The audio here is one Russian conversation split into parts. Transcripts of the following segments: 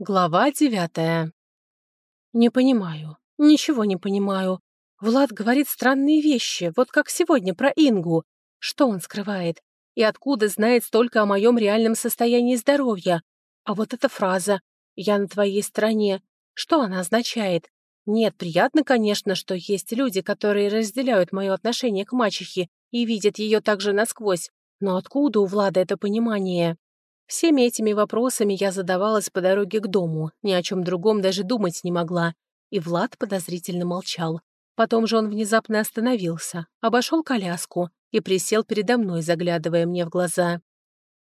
Глава девятая. Не понимаю, ничего не понимаю. Влад говорит странные вещи, вот как сегодня про Ингу. Что он скрывает? И откуда знает столько о моем реальном состоянии здоровья? А вот эта фраза «я на твоей стороне», что она означает? Нет, приятно, конечно, что есть люди, которые разделяют мое отношение к мачехе и видят ее также насквозь. Но откуда у Влада это понимание? Всеми этими вопросами я задавалась по дороге к дому, ни о чем другом даже думать не могла. И Влад подозрительно молчал. Потом же он внезапно остановился, обошел коляску и присел передо мной, заглядывая мне в глаза.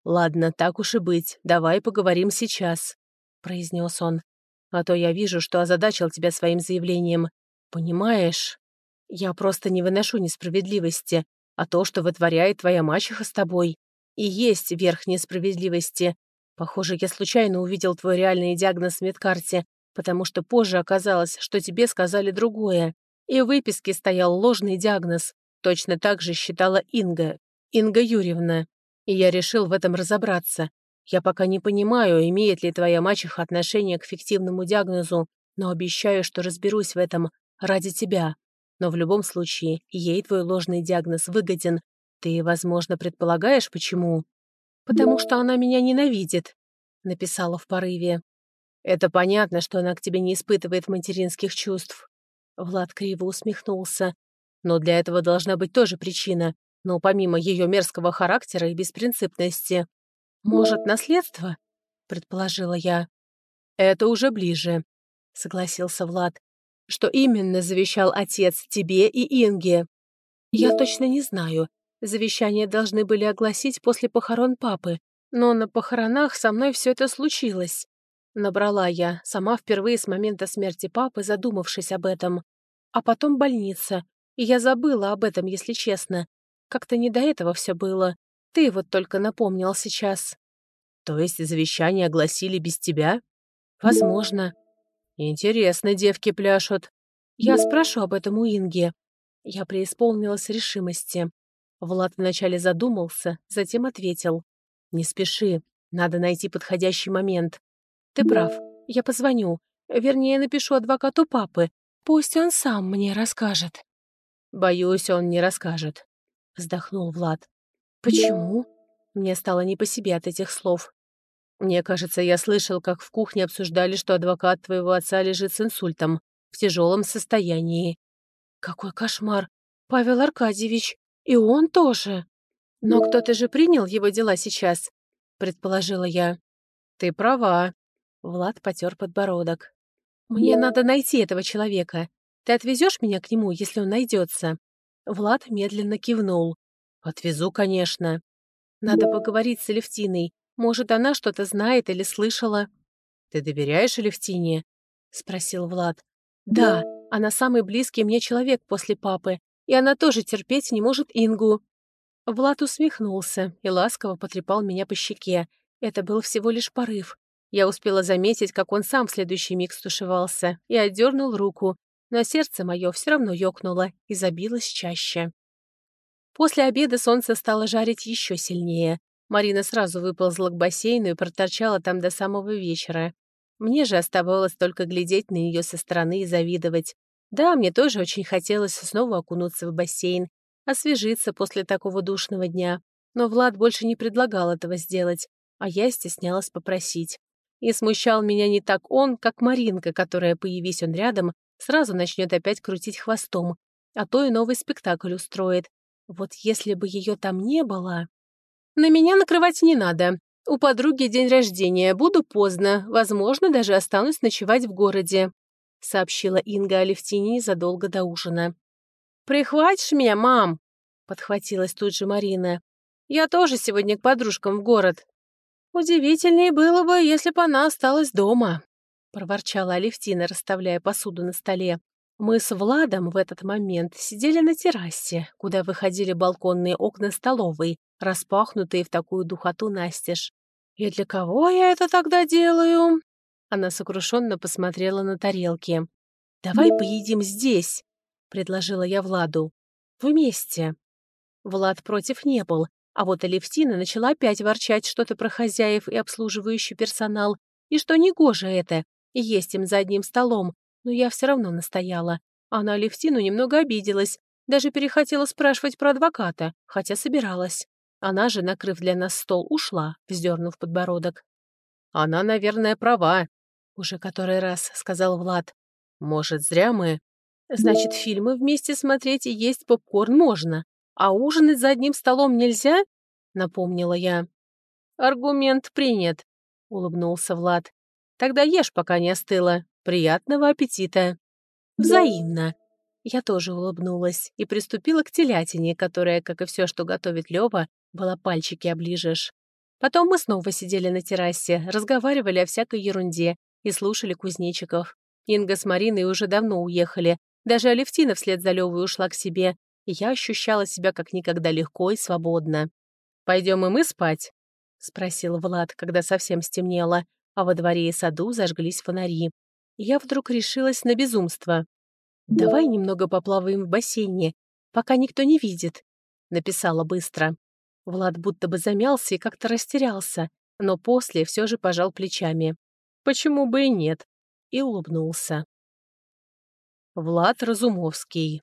«Ладно, так уж и быть, давай поговорим сейчас», — произнес он. «А то я вижу, что озадачил тебя своим заявлением. Понимаешь, я просто не выношу несправедливости, а то, что вытворяет твоя мачеха с тобой, и есть верх несправедливости. Похоже, я случайно увидел твой реальный диагноз в медкарте, потому что позже оказалось, что тебе сказали другое. И в выписке стоял ложный диагноз. Точно так же считала Инга, Инга Юрьевна. И я решил в этом разобраться. Я пока не понимаю, имеет ли твоя мачеха отношение к фиктивному диагнозу, но обещаю, что разберусь в этом ради тебя. Но в любом случае, ей твой ложный диагноз выгоден, «Ты, возможно, предполагаешь, почему?» «Потому что она меня ненавидит», — написала в порыве. «Это понятно, что она к тебе не испытывает материнских чувств». Влад криво усмехнулся. «Но для этого должна быть тоже причина, но помимо ее мерзкого характера и беспринципности. Может, наследство?» — предположила я. «Это уже ближе», — согласился Влад. «Что именно завещал отец тебе и Инге?» «Я точно не знаю. Завещание должны были огласить после похорон папы, но на похоронах со мной все это случилось. Набрала я, сама впервые с момента смерти папы, задумавшись об этом. А потом больница, и я забыла об этом, если честно. Как-то не до этого все было. Ты вот только напомнил сейчас. То есть завещание огласили без тебя? Возможно. Интересно, девки пляшут. Я спрошу об этом у Инги. Я преисполнилась решимости. Влад вначале задумался, затем ответил. «Не спеши, надо найти подходящий момент. Ты прав, я позвоню, вернее, напишу адвокату папы, пусть он сам мне расскажет». «Боюсь, он не расскажет», — вздохнул Влад. «Почему?» Мне стало не по себе от этих слов. «Мне кажется, я слышал, как в кухне обсуждали, что адвокат твоего отца лежит с инсультом, в тяжелом состоянии». «Какой кошмар! Павел Аркадьевич, «И он тоже. Но кто-то же принял его дела сейчас», — предположила я. «Ты права». Влад потер подбородок. «Мне надо найти этого человека. Ты отвезешь меня к нему, если он найдется?» Влад медленно кивнул. «Отвезу, конечно. Надо поговорить с Алевтиной. Может, она что-то знает или слышала». «Ты доверяешь Алевтине?» — спросил Влад. «Да, она самый близкий мне человек после папы и она тоже терпеть не может Ингу». Влад усмехнулся и ласково потрепал меня по щеке. Это был всего лишь порыв. Я успела заметить, как он сам в следующий миг стушевался и отдернул руку, но сердце мое все равно ёкнуло и забилось чаще. После обеда солнце стало жарить еще сильнее. Марина сразу выползла к бассейну и проторчала там до самого вечера. Мне же оставалось только глядеть на нее со стороны и завидовать. Да, мне тоже очень хотелось снова окунуться в бассейн, освежиться после такого душного дня, но Влад больше не предлагал этого сделать, а я стеснялась попросить. И смущал меня не так он, как Маринка, которая, появись он рядом, сразу начнет опять крутить хвостом, а то и новый спектакль устроит. Вот если бы ее там не было... На меня накрывать не надо. У подруги день рождения, буду поздно, возможно, даже останусь ночевать в городе. — сообщила Инга Алевтине задолго до ужина. «Прихватишь меня, мам?» — подхватилась тут же Марина. «Я тоже сегодня к подружкам в город». «Удивительнее было бы, если бы она осталась дома», — проворчала Алевтина, расставляя посуду на столе. Мы с Владом в этот момент сидели на террасе, куда выходили балконные окна столовой, распахнутые в такую духоту настежь. «И для кого я это тогда делаю?» Она сокрушенно посмотрела на тарелки. «Давай поедим здесь», — предложила я Владу. «Вместе». Влад против не был, а вот Алевтина начала опять ворчать что-то про хозяев и обслуживающий персонал, и что негоже это, есть им за одним столом, но я все равно настояла. А на Алевтину немного обиделась, даже перехотела спрашивать про адвоката, хотя собиралась. Она же, накрыв для нас стол, ушла, вздернув подбородок. «Она, наверное, права», — уже который раз сказал Влад. «Может, зря мы...» «Значит, фильмы вместе смотреть и есть попкорн можно, а ужинать за одним столом нельзя?» — напомнила я. «Аргумент принят», — улыбнулся Влад. «Тогда ешь, пока не остыло. Приятного аппетита!» «Взаимно!» Я тоже улыбнулась и приступила к телятине, которая, как и все, что готовит Лёва, была пальчики оближешь. Потом мы снова сидели на террасе, разговаривали о всякой ерунде и слушали кузнечиков. Инга с Мариной уже давно уехали, даже Алевтина вслед за Лёвой ушла к себе, и я ощущала себя как никогда легко и свободно. «Пойдем и мы спать?» — спросил Влад, когда совсем стемнело, а во дворе и саду зажглись фонари. Я вдруг решилась на безумство. «Давай немного поплаваем в бассейне, пока никто не видит», — написала быстро. Влад будто бы замялся и как-то растерялся, но после все же пожал плечами. «Почему бы и нет?» и улыбнулся. Влад Разумовский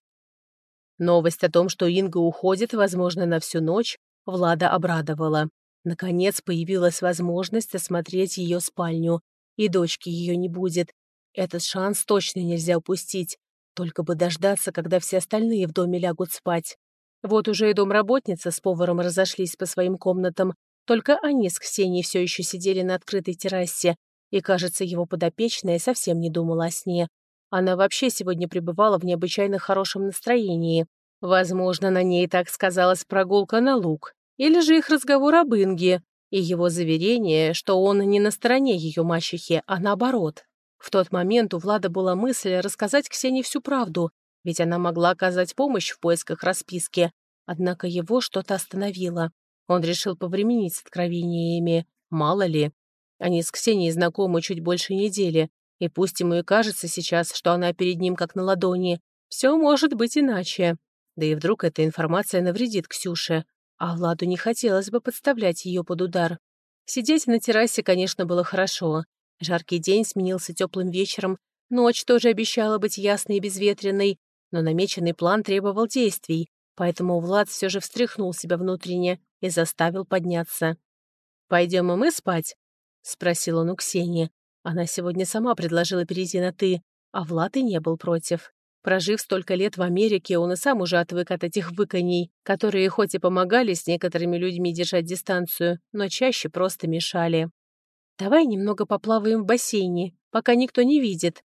Новость о том, что Инга уходит, возможно, на всю ночь, Влада обрадовала. Наконец появилась возможность осмотреть ее спальню, и дочки ее не будет. Этот шанс точно нельзя упустить. Только бы дождаться, когда все остальные в доме лягут спать. Вот уже и домработница с поваром разошлись по своим комнатам, только они с Ксенией все еще сидели на открытой террасе, и, кажется, его подопечная совсем не думала о сне. Она вообще сегодня пребывала в необычайно хорошем настроении. Возможно, на ней так сказалась прогулка на луг, или же их разговор об Инге, и его заверение, что он не на стороне ее мачехи, а наоборот. В тот момент у Влада была мысль рассказать Ксении всю правду, ведь она могла оказать помощь в поисках расписки. Однако его что-то остановило. Он решил повременить с откровениями. Мало ли. Они с Ксенией знакомы чуть больше недели, и пусть ему и кажется сейчас, что она перед ним как на ладони, все может быть иначе. Да и вдруг эта информация навредит Ксюше, а Владу не хотелось бы подставлять ее под удар. Сидеть на террасе, конечно, было хорошо. Жаркий день сменился теплым вечером, ночь тоже обещала быть ясной и безветренной, но намеченный план требовал действий, поэтому Влад все же встряхнул себя внутренне и заставил подняться. «Пойдем и мы спать?» — спросил он у Ксении. Она сегодня сама предложила перейти на «ты», а Влад и не был против. Прожив столько лет в Америке, он и сам уже отвык от этих выканий, которые хоть и помогали с некоторыми людьми держать дистанцию, но чаще просто мешали. «Давай немного поплаваем в бассейне, пока никто не видит»,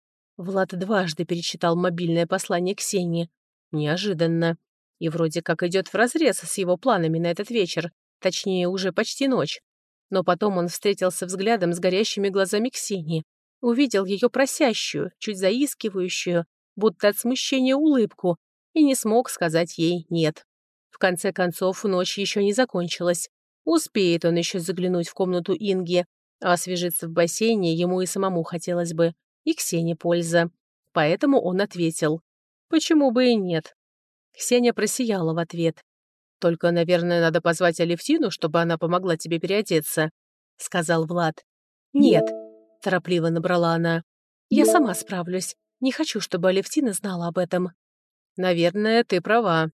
Влад дважды перечитал мобильное послание Ксении. Неожиданно. И вроде как идет вразрез с его планами на этот вечер, точнее, уже почти ночь. Но потом он встретился взглядом с горящими глазами Ксении, увидел ее просящую, чуть заискивающую, будто от смущения улыбку, и не смог сказать ей «нет». В конце концов, ночь еще не закончилась. Успеет он еще заглянуть в комнату Инги, а освежиться в бассейне ему и самому хотелось бы и Ксении польза. Поэтому он ответил. Почему бы и нет? Ксения просияла в ответ. «Только, наверное, надо позвать Алевтину, чтобы она помогла тебе переодеться», — сказал Влад. «Нет», — торопливо набрала она. «Я сама справлюсь. Не хочу, чтобы Алевтина знала об этом». «Наверное, ты права».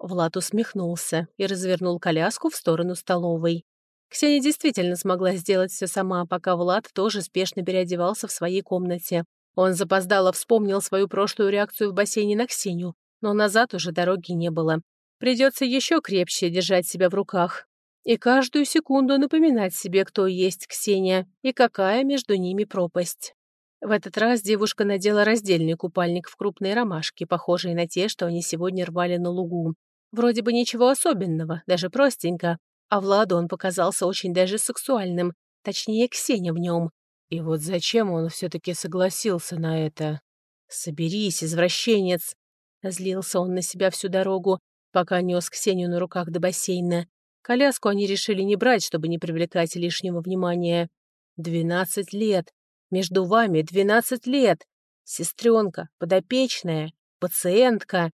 Влад усмехнулся и развернул коляску в сторону столовой. Ксения действительно смогла сделать все сама, пока Влад тоже спешно переодевался в своей комнате. Он запоздало вспомнил свою прошлую реакцию в бассейне на Ксению, но назад уже дороги не было. Придется еще крепче держать себя в руках. И каждую секунду напоминать себе, кто есть Ксения и какая между ними пропасть. В этот раз девушка надела раздельный купальник в крупные ромашки, похожие на те, что они сегодня рвали на лугу. Вроде бы ничего особенного, даже простенько, а Владу он показался очень даже сексуальным, точнее, Ксения в нем. И вот зачем он все-таки согласился на это? «Соберись, извращенец!» Злился он на себя всю дорогу, пока нес Ксению на руках до бассейна. Коляску они решили не брать, чтобы не привлекать лишнего внимания. «Двенадцать лет! Между вами двенадцать лет! Сестренка, подопечная, пациентка!»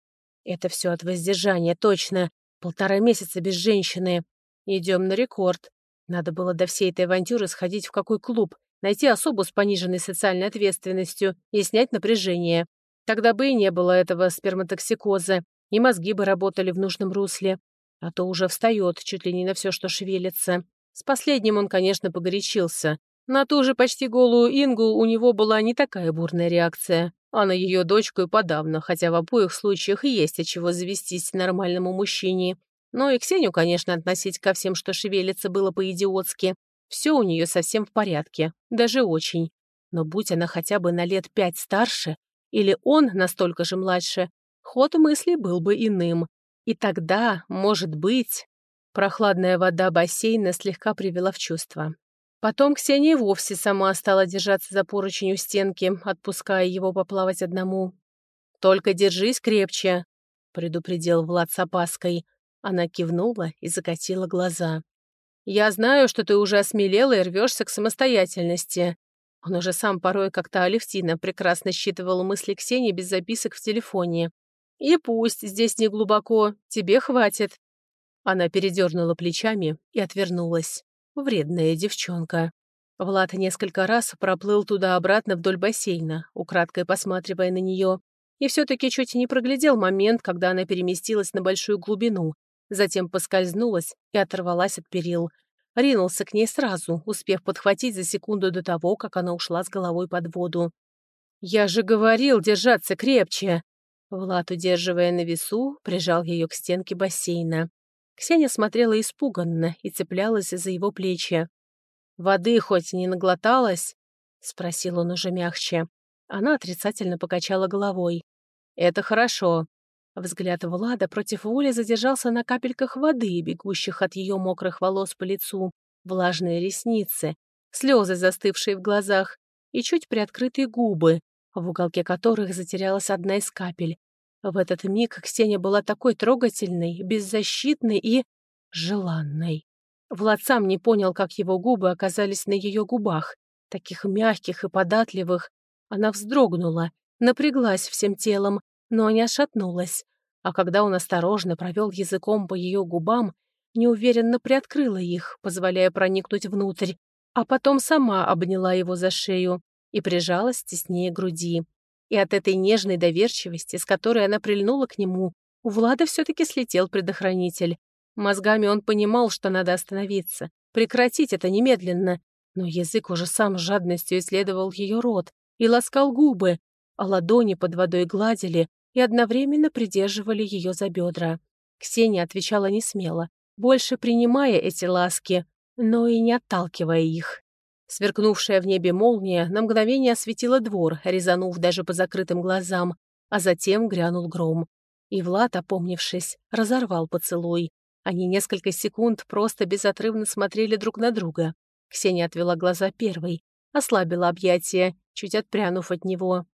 Это все от воздержания, точно. Полтора месяца без женщины. Идем на рекорд. Надо было до всей этой авантюры сходить в какой клуб найти особу с пониженной социальной ответственностью и снять напряжение. Тогда бы и не было этого сперматоксикоза, и мозги бы работали в нужном русле. А то уже встает чуть ли не на все, что шевелится. С последним он, конечно, погорячился. На ту же почти голую Ингу у него была не такая бурная реакция, а на ее дочку и подавно, хотя в обоих случаях есть от чего завестись нормальному мужчине. Но и Ксению, конечно, относить ко всем, что шевелится, было по-идиотски. Все у нее совсем в порядке, даже очень. Но будь она хотя бы на лет пять старше, или он настолько же младше, ход мысли был бы иным. И тогда, может быть... Прохладная вода бассейна слегка привела в чувство. Потом Ксения вовсе сама стала держаться за поручень у стенки, отпуская его поплавать одному. «Только держись крепче», — предупредил Влад с опаской. Она кивнула и закатила глаза. «Я знаю, что ты уже осмелела и рвешься к самостоятельности». Он уже сам порой как-то Алевтина прекрасно считывал мысли Ксении без записок в телефоне. «И пусть здесь не глубоко, тебе хватит». Она передернула плечами и отвернулась. Вредная девчонка. Влад несколько раз проплыл туда-обратно вдоль бассейна, украдкой посматривая на нее, и все-таки чуть не проглядел момент, когда она переместилась на большую глубину, затем поскользнулась и оторвалась от перил. Ринулся к ней сразу, успев подхватить за секунду до того, как она ушла с головой под воду. «Я же говорил держаться крепче!» Влад, удерживая на весу, прижал ее к стенке бассейна. Ксения смотрела испуганно и цеплялась за его плечи. «Воды хоть не наглоталась?» — спросил он уже мягче. Она отрицательно покачала головой. «Это хорошо. Взгляд Влада против воли задержался на капельках воды, бегущих от ее мокрых волос по лицу, влажные ресницы, слезы, застывшие в глазах, и чуть приоткрытые губы, в уголке которых затерялась одна из капель. В этот миг Ксения была такой трогательной, беззащитной и... желанной. Влад сам не понял, как его губы оказались на ее губах, таких мягких и податливых. Она вздрогнула, напряглась всем телом, но не отшатнулась. А когда он осторожно провел языком по ее губам, неуверенно приоткрыла их, позволяя проникнуть внутрь, а потом сама обняла его за шею и прижалась теснее груди. И от этой нежной доверчивости, с которой она прильнула к нему, у Влада все-таки слетел предохранитель. Мозгами он понимал, что надо остановиться, прекратить это немедленно, но язык уже сам с жадностью исследовал ее рот и ласкал губы, а ладони под водой гладили, и одновременно придерживали ее за бедра. Ксения отвечала не смело, больше принимая эти ласки, но и не отталкивая их. Сверкнувшая в небе молния на мгновение осветила двор, резанув даже по закрытым глазам, а затем грянул гром. И Влад, опомнившись, разорвал поцелуй. Они несколько секунд просто безотрывно смотрели друг на друга. Ксения отвела глаза первой, ослабила объятия, чуть отпрянув от него.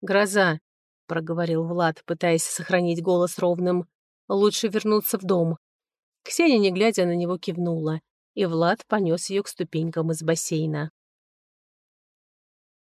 «Гроза», — проговорил Влад, пытаясь сохранить голос ровным. «Лучше вернуться в дом». Ксения, не глядя на него, кивнула, и Влад понес ее к ступенькам из бассейна.